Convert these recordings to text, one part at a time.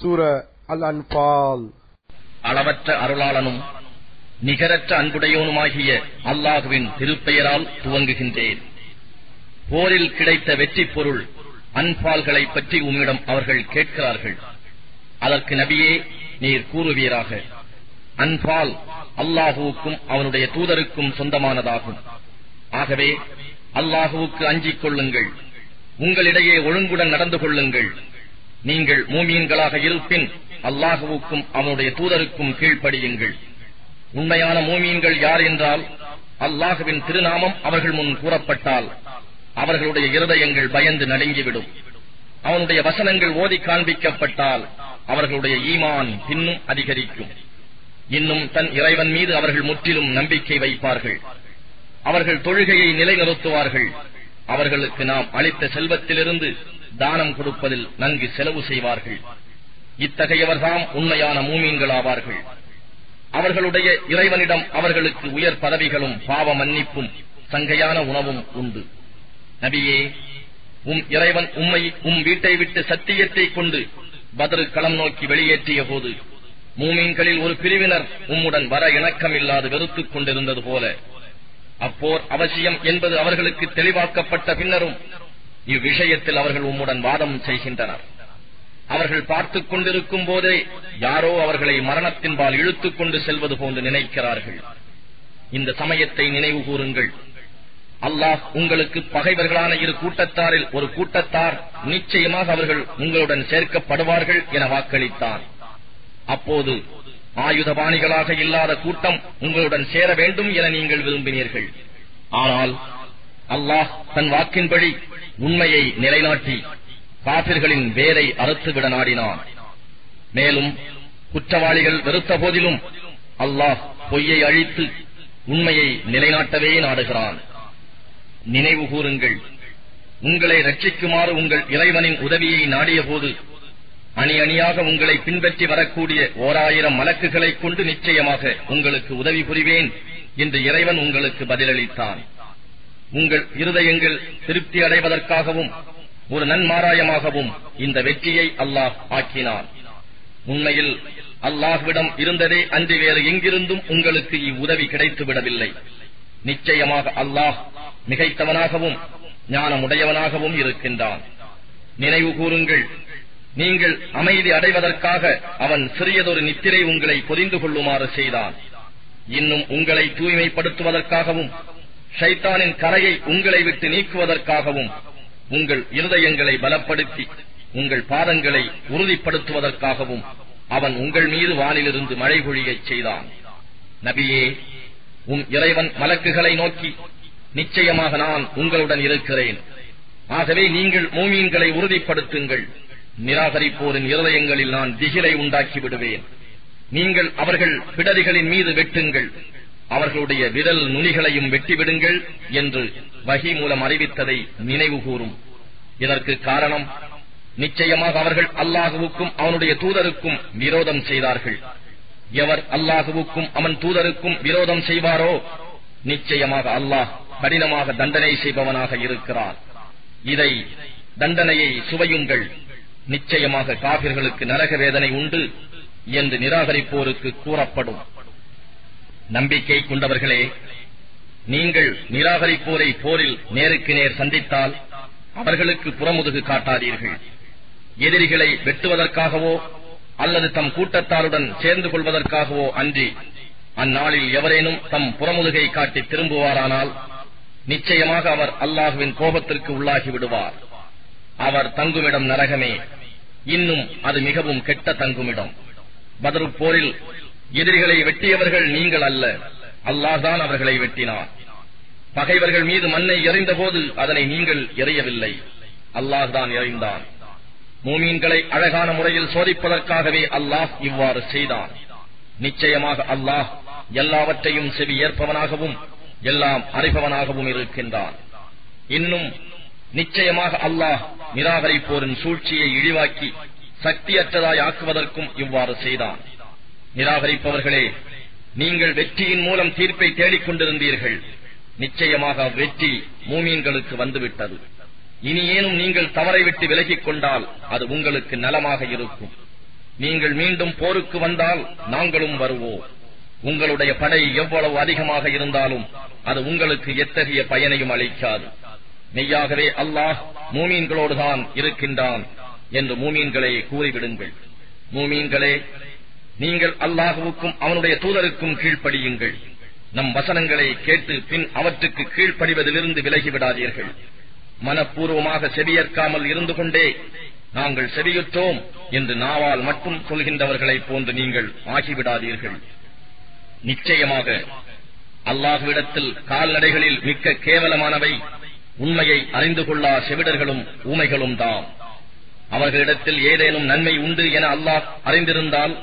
சூர அல் அன்பால் அளவற்ற அருளாளனும் நிகரற்ற அன்புடையவனுமாகிய அல்லாஹுவின் திருப்பெயரால் துவங்குகின்றேன். போரில் கிடைத்த வெற்றி பொருள் அன்பால்களை பற்றி உம்மிடம் அவர்கள் கேட்கிறார்கள். அதற்கு நபியே நீர் கூறுவீராக. அன்பால் அல்லாஹுவுக்கும் அவனுடைய தூதருக்கும் சொந்தமானதாகும். ஆகவே அல்லாஹுவுக்கு அஞ்சிக் கொள்ளுங்கள். உங்களிடையே ஒழுங்குடன் நடந்து கொள்ளுங்கள். நீங்கள் மூமியன்களாக இருப்பின் அல்லாஹுவுக்கும் அவனுடைய தூதருக்கும் கீழ்ப்படியுங்கள். உண்மையான மூமியன்கள் யார் என்றால் அல்லாஹுவின் திருநாமம் அவர்கள் முன் கூறப்பட்டால் அவர்களுடைய இருதயங்கள் பயந்து நடுங்கிவிடும். அவனுடைய வசனங்கள் ஓதி காண்பிக்கப்பட்டால் அவர்களுடைய ஈமான் இன்னும் அதிகரிக்கும். இன்னும் தன் இறைவன் மீது அவர்கள் முற்றிலும் நம்பிக்கை வைப்பார்கள். அவர்கள் தொழுகையை நிலைநிறுத்துவார்கள். அவர்களுக்கு நாம் அளித்த செல்வத்திலிருந்து தானம் கொடுப்பதில் நன்கு செலவு செய்வார்கள். இத்தகையவர்தாம் உண்மையான மூமீன்களாவார்கள். அவர்களுடைய இறைவனிடம் அவர்களுக்கு உயர் பதவிகளும் பாவ மன்னிப்பும் சங்கையான உணவும் உண்டு. நபியே உம் இறைவன் உம்மை உம் வீட்டை விட்டு சத்தியத்தை கொண்டு பதறு களம் நோக்கி வெளியேற்றிய போது மூமீன்களில் ஒரு பிரிவினர் உம்முடன் வர இணக்கமில்லாது வெறுத்துக் கொண்டிருந்தது போல. அப்போர் அவசியம் என்பது அவர்களுக்கு தெளிவாக்கப்பட்ட பின்னரும் இவ்விஷயத்தில் அவர்கள் உம்முடன் வாதம் செய்கின்றனர். அவர்கள் பார்த்துக் கொண்டிருக்கும் போதே யாரோ அவர்களை மரணத்தின்பால் இழுத்துக் கொண்டு செல்வது போன்று நினைக்கிறார்கள். இந்த சமயத்தை நினைவு கூறுங்கள். அல்லாஹ் உங்களுக்கு பகைவர்களான இரு கூட்டத்தாரில் ஒரு கூட்டத்தார் நிச்சயமாக அவர்கள் உங்களுடன் சேர்க்கப்படுவார்கள் என வாக்களித்தார் அப்போது ஆயுதபாணிகளாக இல்லாத கூட்டம் உங்களுடன் சேர வேண்டும் என நீங்கள் விரும்பினீர்கள். ஆனால் அல்லாஹ் தன் வாக்கின்படி உண்மையை நிலைநாட்டி காபிர்களின் வேரை அறுத்துவிட நாடினான். மேலும் குற்றவாளிகள் வெறுத்த போதிலும் அல்லாஹ் பொய்யை அழித்து உண்மையை நிலைநாட்டவே நாடுகிறான். நினைவு கூறுங்கள். உங்களை ரட்சிக்குமாறு உங்கள் இறைவனின் உதவியை நாடிய போது அணி அணியாக உங்களை பின்பற்றி வரக்கூடிய ஓராயிரம் மலக்குகளைக் கொண்டு நிச்சயமாக உங்களுக்கு உதவி புரிவேன் என்று இறைவன் உங்களுக்கு பதிலளித்தான். உங்கள் இருதயங்கள் திருப்தி அடைவதற்காகவும் ஒரு நன்மாராயமாகவும் இந்த வெற்றியை அல்லாஹ் ஆக்கினான். உண்மையில் அல்லாஹ்விடம் இருந்ததே அன்றி வேறு எங்கிருந்தும் உங்களுக்கு இவ்வுதவி கிடைத்துவிடவில்லை. நிச்சயமாக அல்லாஹ் மிகைத்தவனாகவும் ஞானமுடையவனாகவும் இருக்கின்றான். நினைவு கூறுங்கள் நீங்கள் அமைதி அடைவதற்காக அவன் சிறியதொரு நித்திரை உங்களை பொறிந்து கொள்ளுமாறு செய்தான். இன்னும் உங்களை தூய்மைப்படுத்துவதற்காகவும் ஷைத்தானின் கரையை உங்களை விட்டு நீக்குவதற்காகவும் உங்கள் இருதயங்களை பலப்படுத்தி உங்கள் பாதங்களை உறுதிப்படுத்துவதற்காகவும் அவன் உங்கள் மீது வானிலிருந்து மழை பொழியச் செய்தான். நபியே உம் இறைவன் மலக்குகளை நோக்கி நிச்சயமாக நான் உங்களுடன் இருக்கிறேன். ஆகவே நீங்கள் மூமீன்களை உறுதிப்படுத்துங்கள். நிராகரிப்போரின் இருதயங்களில் நான் திகிலை உண்டாக்கி விடுவேன். நீங்கள் அவர்கள் பிடரிகளின் மீது வெட்டுங்கள். அவர்களுடைய விரல் நுனிகளையும் வெட்டிவிடுங்கள் என்று வகி மூலம் அறிவித்ததை நினைவு கூறும் இதற்கு காரணம் நிச்சயமாக அவர்கள் அல்லாஹுவுக்கும் அவனுடைய தூதருக்கும் விரோதம் செய்தார்கள். எவர் அல்லாஹுவுக்கும் அவன் தூதருக்கும் விரோதம் செய்வாரோ? நிச்சயமாக அல்லாஹ் கடினமாக தண்டனை செய்பவனாக இருக்கிறார் இதை தண்டனையை சுவையுங்கள். நிச்சயமாக காபிர்களுக்கு நரக வேதனை உண்டு என்று நிராகரிப்போருக்கு கூறப்படும். நம்பிக்கை கொண்டவர்களே நீங்கள் நிராகரிப்போரை போரில் நேருக்கு நேர் சந்தித்தால் அவர்களுக்கு புறமுதுகு காட்டாதீர்கள். எதிரிகளை வெட்டுவதற்காகவோ அல்லது தம் கூட்டத்தாருடன் சேர்ந்து கொள்வதற்காகவோ அன்றி அந்நாளில் எவரேனும் தம் புறமுதுகை காட்டி திரும்புவாரானால் நிச்சயமாக அவர் அல்லாஹுவின் கோபத்திற்கு உள்ளாகி விடுவார். அவர் தங்குமிடம் நரகமே. இன்னும் அது மிகவும் கெட்ட தங்குமிடம். பதரு போரில் எதிரிகளை வெட்டியவர்கள் நீங்கள் அல்ல. அல்லாதான் அவர்களை வெட்டினார் பகைவர்கள் மீது மண்ணை எறிந்த போது அதனை நீங்கள் எறியவில்லை. அல்லாஹ்தான் எறிந்தான். மூமீன்களை அழகான முறையில் சோதிப்பதற்காகவே அல்லாஹ் இவ்வாறு செய்தான். நிச்சயமாக அல்லாஹ் எல்லாவற்றையும் செவி ஏற்பவனாகவும் எல்லாம் அறிபவனாகவும் இருக்கின்றான். இன்னும் நிச்சயமாக அல்லாஹ் நிராகரிப்போரின் சூழ்ச்சியை இழிவாக்கி சக்தியற்றதாய் ஆக்குவதற்கும் இவ்வாறு செய்தான். நிராகரிப்பவர்களே நீங்கள் வெற்றியின் மூலம் தீர்ப்பை தேடிக் கொண்டிருந்தீர்கள். நிச்சயமாக வெற்றி மூமீன்களுக்கு வந்துவிட்டது. இனி ஏனும் நீங்கள் தவறை விட்டு விலகிக் கொண்டால் அது உங்களுக்கு நலமாக இருக்கும். நீங்கள் மீண்டும் போருக்கு வந்தால் நாங்களும் வருவோம். உங்களுடைய படை எவ்வளவு அதிகமாக இருந்தாலும் அது உங்களுக்கு எத்தகைய பயனையும் அளிக்காது. மெய்யாகவே அல்லாஹ் மூமீன்களோடுதான் இருக்கின்றான் என்று மூமீன்களே கூறிவிடுங்கள். மூமீன்களே நீங்கள் அல்லாஹுவுக்கும் அவனுடைய தூதருக்கும் கீழ்ப்படியுங்கள். நம் வசனங்களை கேட்டு பின் அவற்றுக்கு கீழ்ப்படிவதிலிருந்து விலகிவிடாதீர்கள். மனப்பூர்வமாக செவியேற்காமல் இருந்து கொண்டே நாங்கள் செவியுற்றோம் என்று நாவால் மட்டும் சொல்கின்றவர்களைப் போன்று நீங்கள் ஆகிவிடாதீர்கள். நிச்சயமாக அல்லாஹுவிடத்தில் கால்நடைகளில் மிக்க கேவலமானவை உண்மையை அறிந்து கொள்ளா செவிடர்களும் ஊமைகளும் தாம். அவர்களிடத்தில் ஏதேனும் நன்மை உண்டு என அல்லாஹ் அறிந்திருந்தால்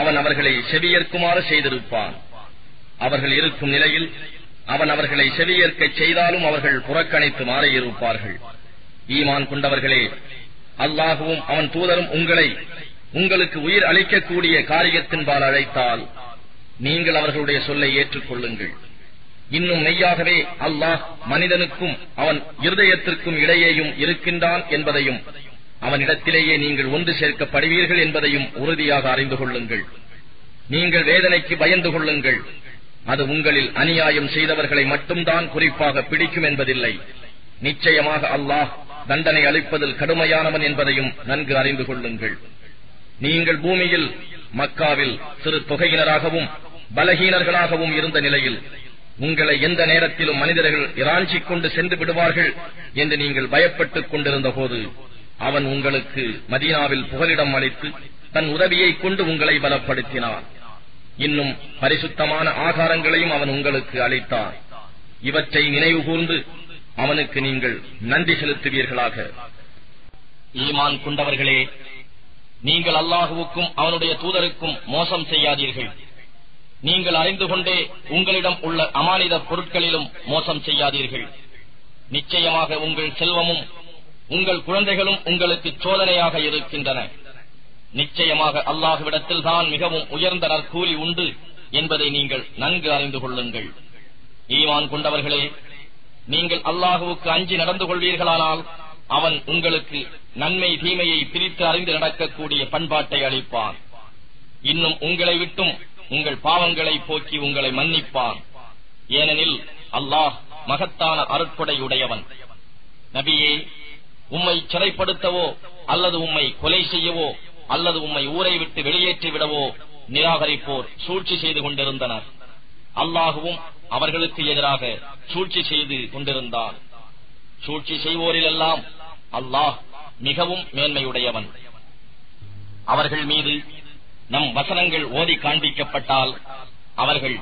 அவன் அவர்களை செவியேற்குமாறு செய்திருப்பான். அவர்கள் இருக்கும் நிலையில் அவன் அவர்களை செவியேற்க செய்தாலும் அவர்கள் புறக்கணித்து மாறியிருப்பார்கள். ஈமான் கொண்டவர்களே அல்லாகவும் அவன் தூதரும் உங்களை உங்களுக்கு உயிர் அளிக்கக்கூடிய காரியத்தின்பால் அழைத்தால் நீங்கள் அவர்களுடைய சொல்லை ஏற்றுக்கொள்ளுங்கள். இன்னும் மெய்யாகவே அல்லாஹ் மனிதனுக்கும் அவன் இருதயத்திற்கும் இடையேயும் இருக்கின்றான் என்பதையும் அவனிடத்திலேயே நீங்கள் ஒன்று சேர்க்கப்படுவீர்கள் என்பதையும் உறுதியாக அறிந்து கொள்ளுங்கள். நீங்கள் வேதனைக்கு பயந்து கொள்ளுங்கள். அது உங்களில் அநியாயம் செய்தவர்களை மட்டும்தான் குறிப்பாக பிடிக்கும் என்பதில்லை. நிச்சயமாக அல்லாஹ் தண்டனை அளிப்பதில் கடுமையானவன் என்பதையும் நன்கு அறிந்து கொள்ளுங்கள். நீங்கள் பூமியில் மக்காவில் சிறு தொகையினராகவும் பலகீனர்களாகவும் இருந்த நிலையில் உங்களை எந்த நேரத்திலும் மனிதர்கள் இராஞ்சிக் கொண்டு சென்று விடுவார்கள் என்று நீங்கள் பயப்பட்டுக் கொண்டிருந்த போது அவன் உங்களுக்கு மதீனாவில் புகலிடம் அளித்து தன் உதவியைக் கொண்டு உங்களை பலப்படுத்தினான். இன்னும் பரிசுத்தமான ஆகாரங்களையும் அவன் உங்களுக்கு அளித்தான். இவற்றை நினைவு கூர்ந்து அவனுக்கு நீங்கள் நன்றி செலுத்துவீர்களாக. ஈமான் கொண்டவர்களே நீங்கள் அல்லாஹுவுக்கும் அவனுடைய தூதருக்கும் மோசம் செய்யாதீர்கள். நீங்கள் அறிந்து கொண்டே உங்களிடம் உள்ள அமானித பொருட்களிலும் மோசம் செய்யாதீர்கள். நிச்சயமாக உங்கள் செல்வமும் உங்கள் குழந்தைகளும் உங்களுக்கு சோதனையாக இருக்கின்றன. நிச்சயமாக அல்லாஹுவிடத்தில் தான் மிகவும் உயர்ந்த நற்கூலி உண்டு என்பதை நீங்கள் நன்கு அறிந்து கொள்ளுங்கள். ஈவான் கொண்டவர்களே நீங்கள் அல்லாஹுவுக்கு அஞ்சி நடந்து கொள்வீர்களானால் அவன் உங்களுக்கு நன்மை தீமையை பிரித்து அறிந்து நடக்கக்கூடிய பண்பாட்டை அளிப்பான். இன்னும் உங்களை விட்டும் உங்கள் பாவங்களை போக்கி உங்களை மன்னிப்பான். ஏனெனில் அல்லாஹ் மகத்தான அருட்கொடை உடையவன் நபியே உம்மை சிறைப்படுத்தவோ அல்லது உம்மை கொலை செய்யவோ அல்லது உம்மை ஊரை விட்டு வெளியேற்றி விடவோ நிராகரிப்போர் சூழ்ச்சி செய்து கொண்டிருந்தனர். அல்லாகவும் அவர்களுக்கு எதிராக சூழ்ச்சி செய்து கொண்டிருந்தார். சூழ்ச்சி செய்வோரிலெல்லாம் அல்லாஹ் மிகவும் மேன்மையுடையவன். அவர்கள் மீது நம் வசனங்கள் ஓதி காண்பிக்கப்பட்டால் அவர்கள்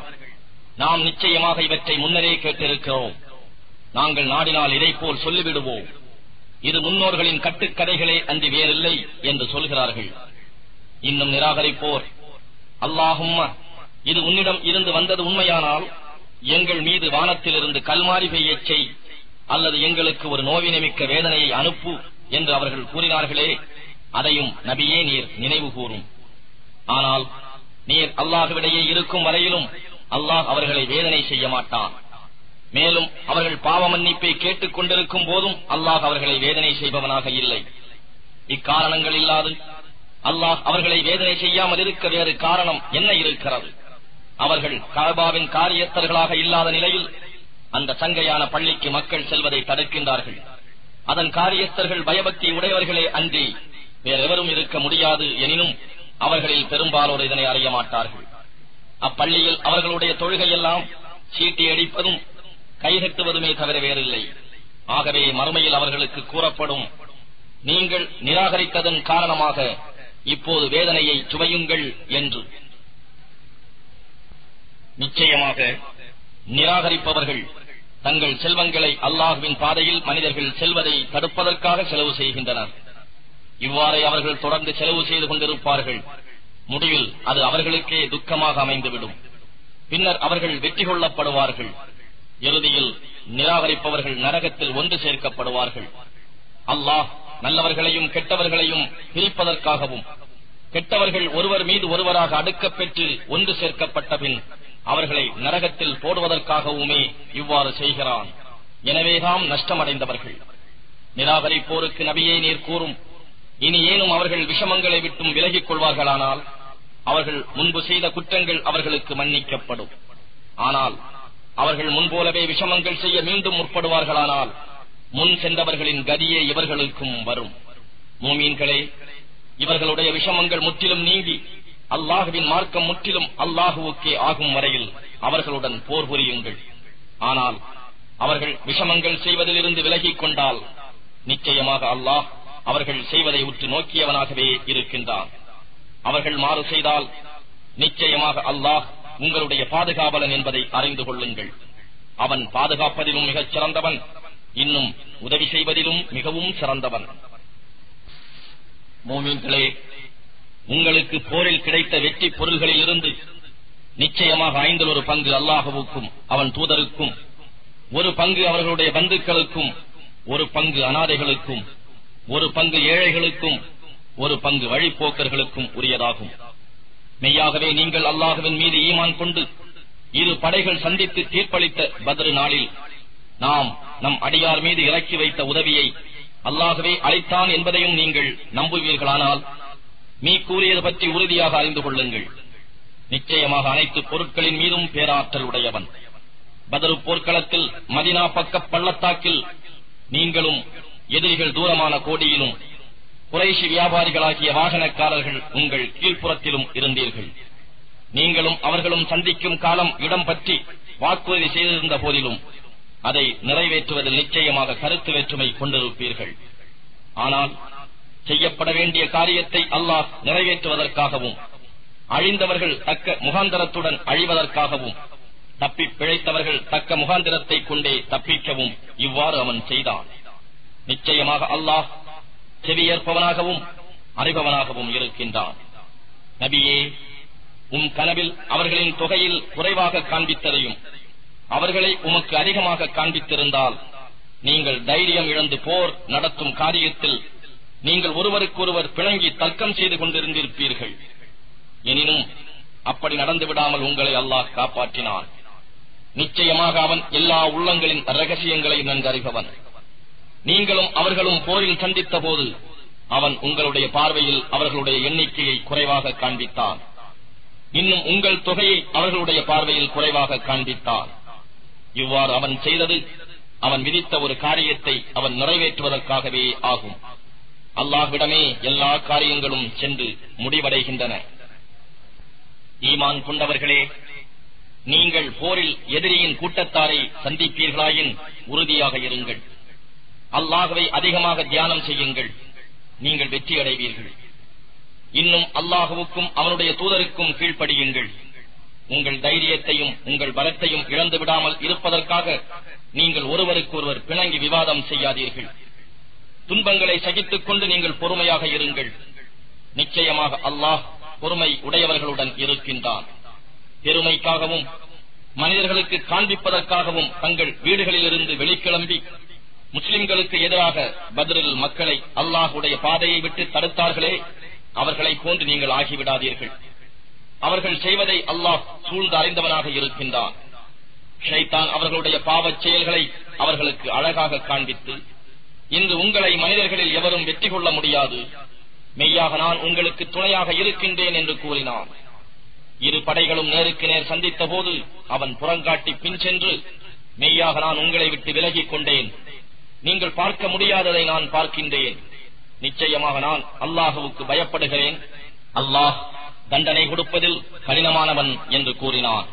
நாம் நிச்சயமாக இவற்றை முன்னரே கேட்டிருக்கிறோம். நாங்கள் நாடினால் இதைப்போல் சொல்லிவிடுவோம். இது முன்னோர்களின் கட்டுக்கதைகளே அன்றி வேறில்லை என்று சொல்கிறார்கள். இன்னும் நிராகரிப்போர். அல்லாஹும் இது உன்னிடம் இருந்து வந்தது உண்மையானால் எங்கள் மீது வானத்திலிருந்து கல்மாறி பெய்யச் செய் அல்லது எங்களுக்கு ஒரு நோவினமிக்க வேதனையை அனுப்பு என்று அவர்கள் கூறினார்களே அதையும் நபியே நீர் நினைவு கூறும். ஆனால் நீர் அல்லாஹுவிடையே இருக்கும் வரையிலும் அல்லாஹ் அவர்களை வேதனை செய்ய மாட்டான். மேலும் அவர்கள் பாவ மன்னிப்பை கேட்டுக் கொண்டிருக்கும் போதும் அல்லாஹ் அவர்களை வேதனை செய்பவனாக இல்லை. இக்காரணங்கள் இல்லாது அல்லாஹ் அவர்களை வேதனை செய்யாமல் இருக்க வேறு காரணம் என்ன இருக்கிறது? அவர்கள் கபாவின் காரியத்தர்களாக இல்லாத நிலையில் அந்த சங்கையான பள்ளிக்கு மக்கள் செல்வதை தடுக்கின்றார்கள். அதன் காரியஸ்தர்கள் பயபக்தி உடையவர்களே அன்றி வேறெவரும் இருக்க முடியாது எனினும் அவர்களில் பெரும்பாலோர் இதனை அறிய மாட்டார்கள். அப்பள்ளியில் அவர்களுடைய தொழுகையெல்லாம் சீட்டி அடிப்பதும் கைகட்டுவதுமே தவிர வேறில்லை. ஆகவே மறுமையில் அவர்களுக்கு கூறப்படும் நீங்கள் நிராகரித்ததன் காரணமாக இப்போது வேதனையை சுவையுங்கள் என்று. நிச்சயமாக நிராகரிப்பவர்கள் தங்கள் செல்வங்களை அல்லாஹுவின் பாதையில் மனிதர்கள் செல்வதை தடுப்பதற்காக செலவு செய்கின்றனர். இவ்வாறே அவர்கள் தொடர்ந்து செலவு செய்து கொண்டிருப்பார்கள். முடிவில் அது அவர்களுக்கே துக்கமாக அமைந்துவிடும். பின்னர் அவர்கள் வெற்றி கொள்ளப்படுவார்கள். இறுதியில் நிராகரிப்பவர்கள் நரகத்தில் ஒன்று சேர்க்கப்படுவார்கள். அல்லாஹ் நல்லவர்களையும் கெட்டவர்களையும் பிரிப்பதற்காகவும் கெட்டவர்கள் ஒருவர் மீது ஒருவராக அடுக்கப் பெற்று ஒன்று சேர்க்கப்பட்ட பின் அவர்களை நரகத்தில் போடுவதற்காகவுமே இவ்வாறு செய்கிறான். எனவேதாம் நஷ்டமடைந்தவர்கள். நிராகரிப்போருக்கு நபியே நீர் கூறும் இனி ஏனும் அவர்கள் விஷமங்களை விட்டும் விலகிக் கொள்வார்களானால் அவர்கள் முன்பு செய்த குற்றங்கள் அவர்களுக்கு மன்னிக்கப்படும். ஆனால் அவர்கள் முன்போலவே விஷமங்கள் செய்ய மீண்டும் முற்படுவார்களானால் முன் சென்றவர்களின் கதியே இவர்களுக்கும் வரும். மூமீன்களே இவர்களுடைய விஷமங்கள் முற்றிலும் நீங்கி அல்லாஹுவின் மார்க்கம் முற்றிலும் அல்லாஹுவுக்கே ஆகும் வரையில் அவர்களுடன் போர் புரியுங்கள். ஆனால் அவர்கள் விஷமங்கள் செய்வதிலிருந்து விலகிக் கொண்டால் நிச்சயமாக அல்லாஹ் அவர்கள் செய்வதை உற்று நோக்கியவனாகவே இருக்கின்றான். அவர்கள் மாறு செய்தால் நிச்சயமாக அல்லாஹ் உங்களுடைய பாதுகாவலன் என்பதை அறிந்து கொள்ளுங்கள். அவன் பாதுகாப்பதிலும் மிகச் சிறந்தவன். இன்னும் உதவி செய்வதிலும் மிகவும் சிறந்தவன். உங்களுக்கு போரில் கிடைத்த வெற்றி பொருள்களில் இருந்து நிச்சயமாக ஐந்தில் ஒரு பங்கு அல்லாஹவுக்கும் அவன் தூதருக்கும் ஒரு பங்கு அவர்களுடைய பந்துக்களுக்கும் ஒரு பங்கு அனாதைகளுக்கும் ஒரு பங்கு ஏழைகளுக்கும் ஒரு பங்கு வழிப்போக்கர்களுக்கும் உரியதாகும். மெய்யாகவே நீங்கள் அல்லாஹுவின் மீது ஈமான் கொண்டு இரு படைகள் சந்தித்து தீர்ப்பளித்த பத்ரு நாளில் நாம் நம் அடியார் மீது இறக்கி வைத்த உதவியை அல்லாகவே அழைத்தான் என்பதையும் நீங்கள் நம்புவீர்களானால் நீ கூறியது பற்றி உறுதியாக அறிந்து கொள்ளுங்கள். நிச்சயமாக அனைத்து பொருட்களின் மீதும் பேராற்றல் உடையவன். பதரு போர்க்களத்தில் மதினா பக்க பள்ளத்தாக்கில் நீங்களும் எதிரிகள் தூரமான கோடியிலும் குறைஷி வியாபாரிகளாகிய வாகனக்காரர்கள் உங்கள் கீழ்ப்புறத்திலும் இருந்தீர்கள். நீங்களும் அவர்களும் சந்திக்கும் காலம் இடம் பற்றி வாக்குறுதி செய்திருந்த போதிலும் அதை நிறைவேற்றுவதில் நிச்சயமாக கருத்து வேற்றுமை கொண்டிருப்பீர்கள். ஆனால் செய்யப்பட வேண்டிய காரியத்தை அல்லாஹ் நிறைவேற்றுவதற்காகவும் அழிந்தவர்கள் தக்க முகாந்தரத்துடன் அழிவதற்காகவும் தப்பி பிழைத்தவர்கள் தக்க முகாந்திரத்தை கொண்டே தப்பிக்கவும் இவ்வாறு அவன் செய்தான். நிச்சயமாக அல்லாஹ் செவியேற்பவனாகவும் அறிபவனாகவும் இருக்கின்றான். நபியே உம் கனவில் அவர்களின் தொகையில் குறைவாக காண்பித்ததையும் அவர்களை உமக்கு அதிகமாக காண்பித்திருந்தால் நீங்கள் தைரியம் இழந்து போர் நடத்தும் காரியத்தில் நீங்கள் ஒருவருக்கொருவர் பிணங்கி தர்க்கம் செய்து கொண்டிருந்திருப்பீர்கள். எனினும் அப்படி நடந்து விடாமல் உங்களை அல்லாஹ் காப்பாற்றினான். நிச்சயமாக அவன் எல்லா உள்ளங்களின் ரகசியங்களை நன்கறிபவன். நீங்களும் அவர்களும் போரில் சந்தித்த போது அவன் உங்களுடைய பார்வையில் அவர்களுடைய எண்ணிக்கையை குறைவாக காண்பித்தான். இன்னும் உங்கள் தொகையை அவர்களுடைய பார்வையில் குறைவாக காண்பித்தான். இவ்வாறு அவன் செய்தது அவன் விதித்த ஒரு காரியத்தை அவன் நிறைவேற்றுவதற்காகவே ஆகும். அல்லாஹ்விடமே எல்லா காரியங்களும் சென்று முடிவடைகின்றன. ஈமான் கொண்டவர்களே நீங்கள் போரில் எதிரியின் கூட்டத்தாரை சந்திப்பீர்களாயின் உறுதியாக இருங்கள். அல்லாகவே அதிகமாக தியானம் செய்யுங்கள். நீங்கள் வெற்றி அடைவீர்கள். இன்னும் அல்லாஹுவுக்கும் அவனுடைய தூதருக்கும் கீழ்ப்படியுங்கள். உங்கள் தைரியத்தையும் உங்கள் பலத்தையும் இழந்து விடாமல் இருப்பதற்காக நீங்கள் ஒருவருக்கொருவர் பிணங்கி விவாதம் செய்யாதீர்கள். துன்பங்களை சகித்துக் கொண்டு நீங்கள் பொறுமையாக இருங்கள். நிச்சயமாக அல்லாஹ் பொறுமை உடையவர்களுடன் இருக்கின்றான். பெருமைக்காகவும் மனிதர்களுக்கு காண்பிப்பதற்காகவும் தங்கள் வீடுகளிலிருந்து வெளிக்கிளம்பி முஸ்லிம்களுக்கு எதிராக பத்ரில் மக்களை அல்லாஹுடைய பாதையை விட்டு தடுத்தார்களே அவர்களை போன்று நீங்கள் ஆகிவிடாதீர்கள். அவர்கள் செய்வதை அல்லாஹ் சூழ்ந்து அறிந்தவனாக இருக்கின்றான். ஷைத்தான் அவர்களுடைய பாவச் செயல்களை அவர்களுக்கு அழகாக காண்பித்து இன்று உங்களை மனிதர்களில் எவரும் வெற்றி கொள்ள முடியாது. மெய்யாக நான் உங்களுக்கு துணையாக இருக்கின்றேன் என்று கூறினான். இரு படைகளும் நேருக்கு நேர் சந்தித்த போது அவன் புறங்காட்டி பின் சென்று மெய்யாக நான் உங்களை விட்டு விலகிக் கொண்டேன். நீங்கள் பார்க்க முடியாததை நான் பார்க்கின்றேன். நிச்சயமாக நான் அல்லாஹுவுக்கு பயப்படுகிறேன். அல்லாஹ் தண்டனை கொடுப்பதில் கடினமானவன் என்று கூறினான்.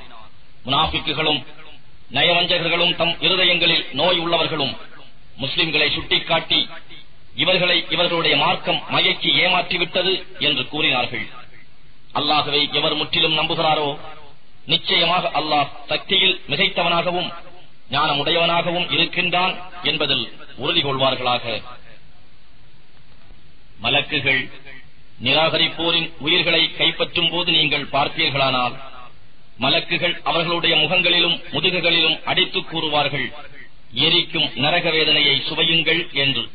முனாபிக்குகளும் நயவஞ்சகர்களும் தம் இருதயங்களில் நோய் உள்ளவர்களும் முஸ்லிம்களை சுட்டிக்காட்டி இவர்களை இவர்களுடைய மார்க்கம் மயக்கி ஏமாற்றிவிட்டது என்று கூறினார்கள். அல்லாகவே எவர் முற்றிலும் நம்புகிறாரோ? நிச்சயமாக அல்லாஹ் சக்தியில் மிகைத்தவனாகவும் ஞானமுடையவனாகவும் இருக்கின்றான் என்பதில் உறுதி கொள்வார்களாக மலக்குகள் நிராகரிப்போரின் உயிர்களை கைப்பற்றும் போது நீங்கள் பார்த்தீர்களானால் மலக்குகள் அவர்களுடைய முகங்களிலும் முதுகுகளிலும் அடித்துக் கூறுவார்கள் எரிக்கும் நரக வேதனையை சுவையுங்கள் என்று.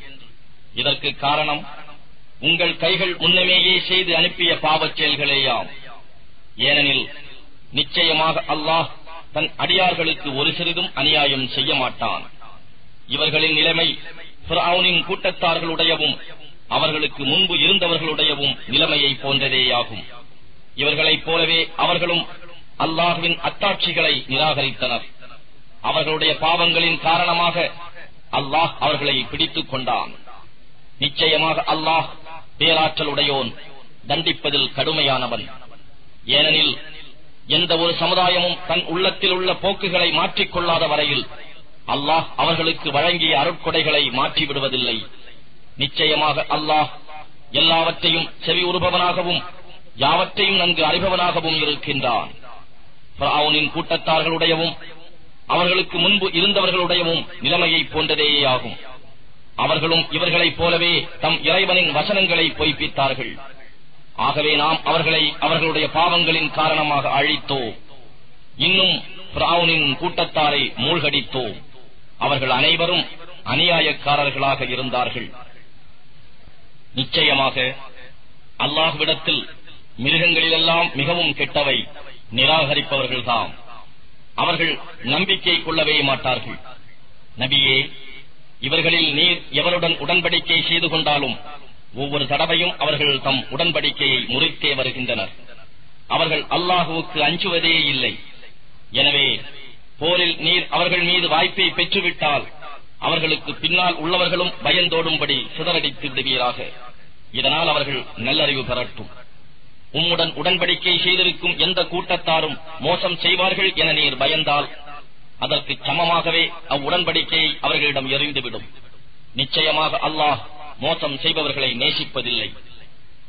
இதற்கு காரணம் உங்கள் கைகள் முன்னமேயே செய்து அனுப்பிய பாவச் செயல்களேயாம். ஏனெனில் நிச்சயமாக அல்லாஹ் தன் அடியார்களுக்கு ஒரு சிறிதும் அநியாயம் செய்ய மாட்டான். இவர்களின் நிலைமை ஃபிரௌனின் கூட்டத்தார்களுடையவும் அவர்களுக்கு முன்பு இருந்தவர்களுடையவும் நிலைமையை போன்றதேயாகும். இவர்களைப் போலவே அவர்களும் அல்லாஹுவின் அத்தாட்சிகளை நிராகரித்தனர். அவர்களுடைய பாவங்களின் காரணமாக அல்லாஹ் அவர்களை பிடித்துக் கொண்டான். நிச்சயமாக அல்லாஹ் பேராற்றலுடையோன் தண்டிப்பதில் கடுமையானவன். ஏனெனில் எந்த ஒரு சமுதாயமும் தன் உள்ளத்தில் உள்ள போக்குகளை மாற்றிக்கொள்ளாத வரையில் அல்லாஹ் அவர்களுக்கு வழங்கிய அருட்கொடைகளை மாற்றிவிடுவதில்லை. நிச்சயமாக அல்லாஹ் எல்லாவற்றையும் செவி உறுபவனாகவும் யாவற்றையும் நன்கு அறிபவனாகவும் இருக்கின்றான். கூட்டத்தார்களுடையவும் அவர்களுக்கு முன்பு இருந்தவர்களுடையவும் நிலைமையை போன்றதேயாகும். அவர்களும் இவர்களைப் போலவே தம் இறைவனின் வசனங்களை பொய்ப்பித்தார்கள். ஆகவே நாம் அவர்களை அவர்களுடைய பாவங்களின் காரணமாக அழித்தோம் இன்னும் பிராவுனின் கூட்டத்தாரை மூழ்கடித்தோம் அவர்கள் அனைவரும் அநியாயக்காரர்களாக இருந்தார்கள். நிச்சயமாக அல்லாஹ்விடத்தில் மிருகங்களிலெல்லாம் மிகவும் கெட்டவை நிராகரிப்பவர்கள்தாம். அவர்கள் நம்பிக்கை கொள்ளவே மாட்டார்கள். நபியே இவர்களில் நீர் எவருடன் உடன்படிக்கை செய்து கொண்டாலும் ஒவ்வொரு தடவையும் அவர்கள் தம் உடன்படிக்கையை முறித்தே வருகின்றனர். அவர்கள் அல்லாஹுவுக்கு அஞ்சுவதே இல்லை. எனவே போரில் நீர் அவர்கள் மீது வாய்ப்பை பெற்றுவிட்டால் அவர்களுக்கு பின்னால் உள்ளவர்களும் பயந்தோடும்படி சிதறடித்து விடுவீராக. இதனால் அவர்கள் நல்லறிவு பெறட்டும். உம்முடன் உடன்படிக்கை செய்திருக்கும் எந்த கூட்டத்தாரும் மோசம் செய்வார்கள் என நீர் பயந்தால் அதற்கு சமமாகவே அவ்வுடன்படிக்கையை அவர்களிடம் எறிந்துவிடும். நிச்சயமாக அல்லாஹ் மோசம் செய்பவர்களை நேசிப்பதில்லை.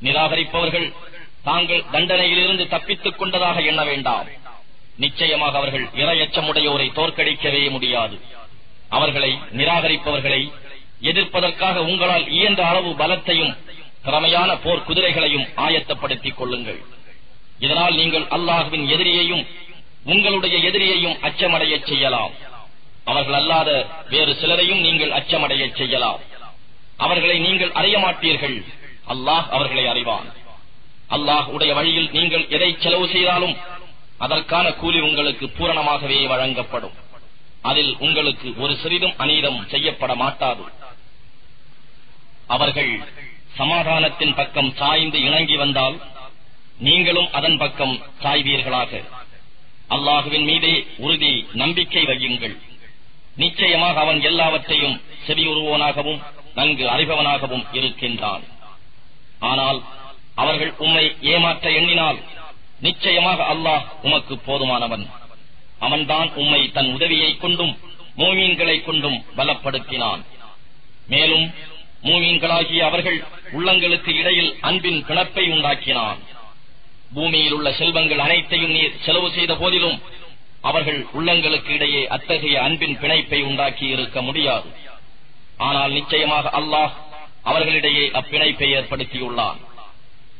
நிராகரிப்பவர்கள் தாங்கள் தண்டனையிலிருந்து தப்பித்துக் கொண்டதாக எண்ண வேண்டாம். நிச்சயமாக அவர்கள் இரையச்சமுடையோரை தோற்கடிக்கவே முடியாது. அவர்களை நிராகரிப்பவர்களை எதிர்ப்பதற்காக உங்களால் இயன்ற அளவு பலத்தையும் திறமையான போர் குதிரைகளையும் ஆயத்தப்படுத்திக் கொள்ளுங்கள். இதனால் நீங்கள் அல்லாஹுவின் எதிரியையும் உங்களுடைய எதிரியையும் அச்சமடையச் செய்யலாம். அவர்கள் அல்லாத வேறு சிலரையும் நீங்கள் அச்சமடையச் செய்யலாம். அவர்களை நீங்கள் அறிய மாட்டீர்கள். அல்லாஹ் அவர்களை அறிவான். அல்லாஹ் உடைய வழியில் நீங்கள் எதை செலவு செய்தாலும் அதற்கான கூலி உங்களுக்கு பூரணமாகவே வழங்கப்படும். அதில் உங்களுக்கு ஒரு சிறிதும் அநீதம் செய்யப்பட மாட்டாது. அவர்கள் சமாதானத்தின் பக்கம் சாய்ந்து இணங்கி வந்தால் நீங்களும் அதன் பக்கம் சாய்வீர்களாக. அல்லாஹுவின் மீதே உறுதி நம்பிக்கை வையுங்கள். நிச்சயமாக அவன் எல்லாவற்றையும் செவியுறுவோனாகவும் நன்கு அறிபவனாகவும் இருக்கின்றான். ஆனால் அவர்கள் உம்மை ஏமாற்ற எண்ணினால் நிச்சயமாக அல்லாஹ் உமக்கு போதுமானவன். அவன்தான் உம்மை தன் உதவியைக் கொண்டும் மூமீன்களைக் கொண்டும் பலப்படுத்தினான். மேலும் மூமீன்களாகிய அவர்கள் உள்ளங்களுக்கு இடையில் அன்பின் பிணப்பை உண்டாக்கினான். பூமியில் உள்ள செல்வங்கள் அனைத்தையும் நீர் செலவு செய்த போதிலும் அவர்கள் உள்ளங்களுக்கு இடையே அத்தகைய அன்பின் பிணைப்பை உண்டாக்கி இருக்க முடியாது. ஆனால் நிச்சயமாக அல்லாஹ் அவர்களிடையே அப்பிணைப்பை ஏற்படுத்தியுள்ளான்.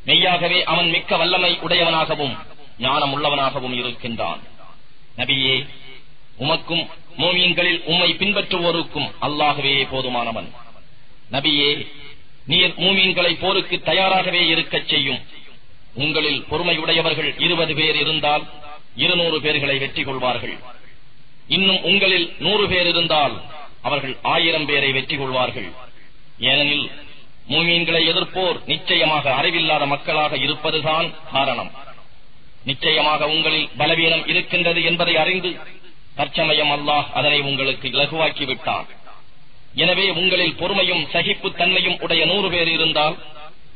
மெய்யாகவே அவன் மிக்க வல்லமை உடையவனாகவும் ஞானம் உள்ளவனாகவும் இருக்கின்றான். நபியே உமக்கும் மோமியன்களில் உம்மை பின்பற்றுவோருக்கும் அல்லாகவே போதுமானவன். நபியே நீர் மூமீன்களை போருக்கு தயாராகவே இருக்கச் செய்யும். உங்களில் பொறுமையுடையவர்கள் இருபது பேர் இருந்தால் இருநூறு பேர்களை வெற்றி கொள்வார்கள். இன்னும் உங்களில் நூறு பேர் இருந்தால் அவர்கள் ஆயிரம் பேரை வெற்றி கொள்வார்கள். ஏனெனில் மூமீன்களை எதிர்ப்போர் நிச்சயமாக அறிவில்லாத மக்களாக இருப்பதுதான் காரணம். நிச்சயமாக உங்களில் பலவீனம் இருக்கின்றது என்பதை அறிந்து தற்சமயம் அல்லாஹ் அதனை உங்களுக்கு இலகுவாக்கி விட்டான் எனவே உங்களில் பொறுமையும் சகிப்புத் தன்மையும் உடைய நூறு பேர் இருந்தால்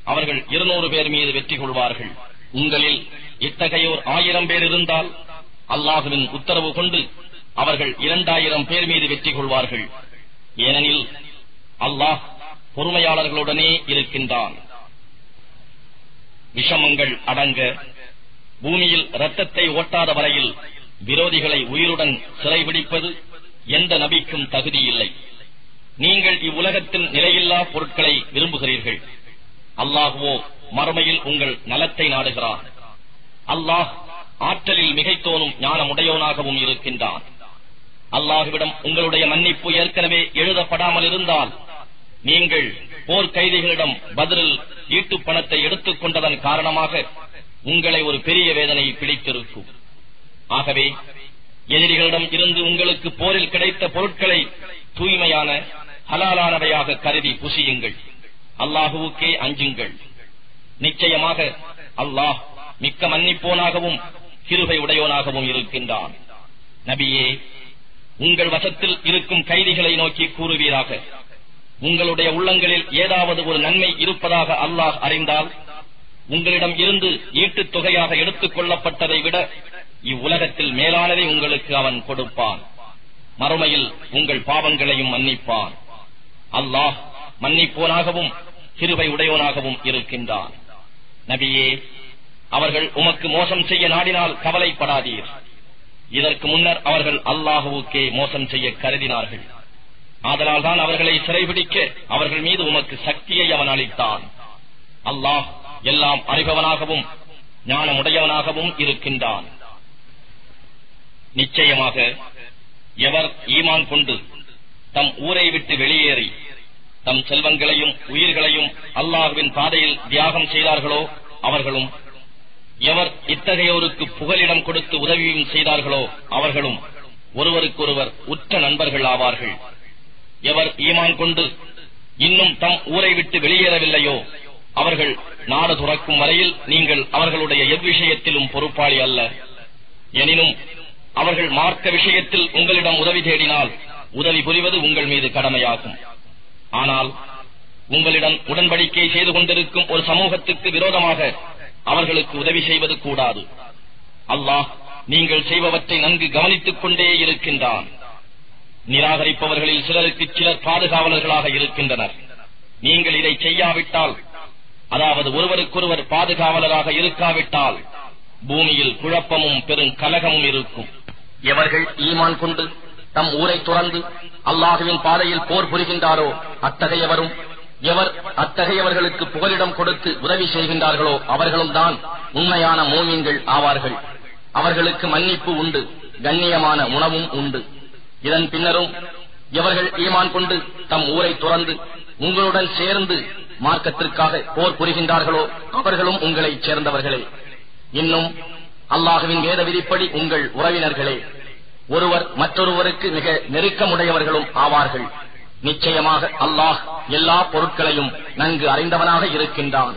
அவர்கள் இருநூறு பேர் மீது வெற்றி கொள்வார்கள். உங்களில் இத்தகையோர் ஆயிரம் பேர் இருந்தால் அல்லாஹுவின் உத்தரவு கொண்டு அவர்கள் இரண்டாயிரம் பேர் மீது வெற்றி கொள்வார்கள். ஏனெனில் அல்லாஹ் பொறுமையாளர்களுடனே இருக்கின்றான். விஷமங்கள் அடங்க பூமியில் ரத்தத்தை ஓட்டாத வரையில் விரோதிகளை உயிருடன் சிறைபிடிப்பது எந்த நபிக்கும் தகுதியில்லை. நீங்கள் இவ்வுலகத்தில் நிலையில்லா பொருட்களை விரும்புகிறீர்கள். அல்லாஹுவோ மறுமையில் உங்கள் நலத்தை நாடுகிறார். அல்லாஹ் ஆற்றலில் மிகைத்தோனும் ஞானமுடையவனாகவும் இருக்கின்றான். அல்லாஹுவிடம் உங்களுடைய மன்னிப்பு ஏற்கனவே எழுதப்படாமல் இருந்தால் நீங்கள் போர் கைதிகளிடம் பதிலில் ஈட்டு பணத்தை எடுத்துக் கொண்டதன் காரணமாக உங்களை ஒரு பெரிய வேதனை பிடித்திருக்கும். ஆகவே எதிரிகளிடம் இருந்து உங்களுக்கு போரில் கிடைத்த பொருட்களை தூய்மையான ஹலாலானவையாக கருதி புசியுங்கள். அல்லாஹுவுக்கே அஞ்சுங்கள். நிச்சயமாக அல்லாஹ் மிக்க மன்னிப்போனாகவும் கிருபை உடையோனாகவும் இருக்கின்றான். நபியே உங்கள் வசத்தில் இருக்கும் கைதிகளை நோக்கி கூறுவீராக. உங்களுடைய உள்ளங்களில் ஏதாவது ஒரு நன்மை இருப்பதாக அல்லாஹ் அறிந்தால் உங்களிடம் இருந்து ஈட்டுத் தொகையாக எடுத்துக் கொள்ளப்பட்டதை விட இவ்வுலகத்தில் மேலானதை உங்களுக்கு அவன் கொடுப்பான். மறுமையில் உங்கள் பாவங்களையும் மன்னிப்பான். அல்லாஹ் மன்னிப்போனாகவும் கிருவை உடையோனாகவும் இருக்கின்றான். நபியே அவர்கள் உமக்கு மோசம் செய்ய நாடினால் கவலைப்படாதீர். இதற்கு முன்னர் அவர்கள் அல்லாஹுவுக்கே மோசம் செய்ய கருதினார்கள். ஆதலால் தான் அவர்களை சிறைபிடிக்க அவர்கள் மீது உமக்கு சக்தியை அவன் அளித்தான். அல்லாஹ் எல்லாம் அறிபவனாகவும் ஞானமுடையவனாகவும் இருக்கின்றான். நிச்சயமாக எவர் ஈமான் கொண்டு தம் ஊரை விட்டு வெளியேறி தம் செல்வங்களையும் உயிர்களையும் அல்லாஹுவின் பாதையில் தியாகம் செய்தார்களோ அவர்களும் எவர் இத்தகையோருக்கு புகலிடம் கொடுத்து உதவியும் செய்தார்களோ அவர்களும் ஒருவருக்கொருவர் உற்ற நண்பர்கள் ஆவார்கள். எவர் ஈமான் கொண்டு இன்னும் தம் ஊரை விட்டு வெளியேறவில்லையோ அவர்கள் நாடு துறக்கும் வரையில் நீங்கள் அவர்களுடைய எவ்விஷயத்திலும் பொறுப்பாளி அல்ல. எனினும் அவர்கள் மார்க்க விஷயத்தில் உங்களிடம் உதவி தேடினால் உதவி புரிவது உங்கள் மீது கடமையாகும். ஆனால் உங்களிடம் உடன்படிக்கை செய்து கொண்டிருக்கும் ஒரு சமூகத்துக்கு விரோதமாக அவர்களுக்கு உதவி செய்வது கூடாது. அல்லாஹ் நீங்கள் செய்பவற்றை நன்கு கவனித்துக் கொண்டே இருக்கின்றான். நிராகரிப்பவர்களில் சிலருக்கு சிலர் பாதுகாவலர்களாக இருக்கின்றனர். நீங்கள் இதை செய்யாவிட்டால் அதாவது ஒருவருக்கொருவர் பாதுகாவலராக இருக்காவிட்டால் பூமியில் குழப்பமும் பெரும் கலகமும் இருக்கும். எவர்கள் ஈமான் கொண்டு தம் ஊரை துறந்து அல்லாஹுவின் பாதையில் போர் புரிகின்றாரோ அத்தகையவரும் எவர் அத்தகையவர்களுக்கு புகலிடம் கொடுத்து உதவி செய்கின்றார்களோ அவர்களும் தான் உண்மையான மோமீன்கள் ஆவார்கள். அவர்களுக்கு மன்னிப்பு உண்டு கண்ணியமான உணவும் உண்டு. இதன் பின்னரும் எவர்கள் ஈமான் கொண்டு தம் ஊரை துறந்து உங்களுடன் சேர்ந்து மார்க்கத்திற்காக போர் புரிகின்றார்களோ அவர்களும் உங்களைச் சேர்ந்தவர்களே. இன்னும் அல்லாஹுவின் வேத விதிப்படி உங்கள் உறவினர்களே ஒருவர் மற்றொருவருக்கு மிக நெருக்கமுடையவர்களும் ஆவார்கள். நிச்சயமாக அல்லாஹ் எல்லா பொருட்களையும் நன்கு அறிந்தவனாக இருக்கின்றான்.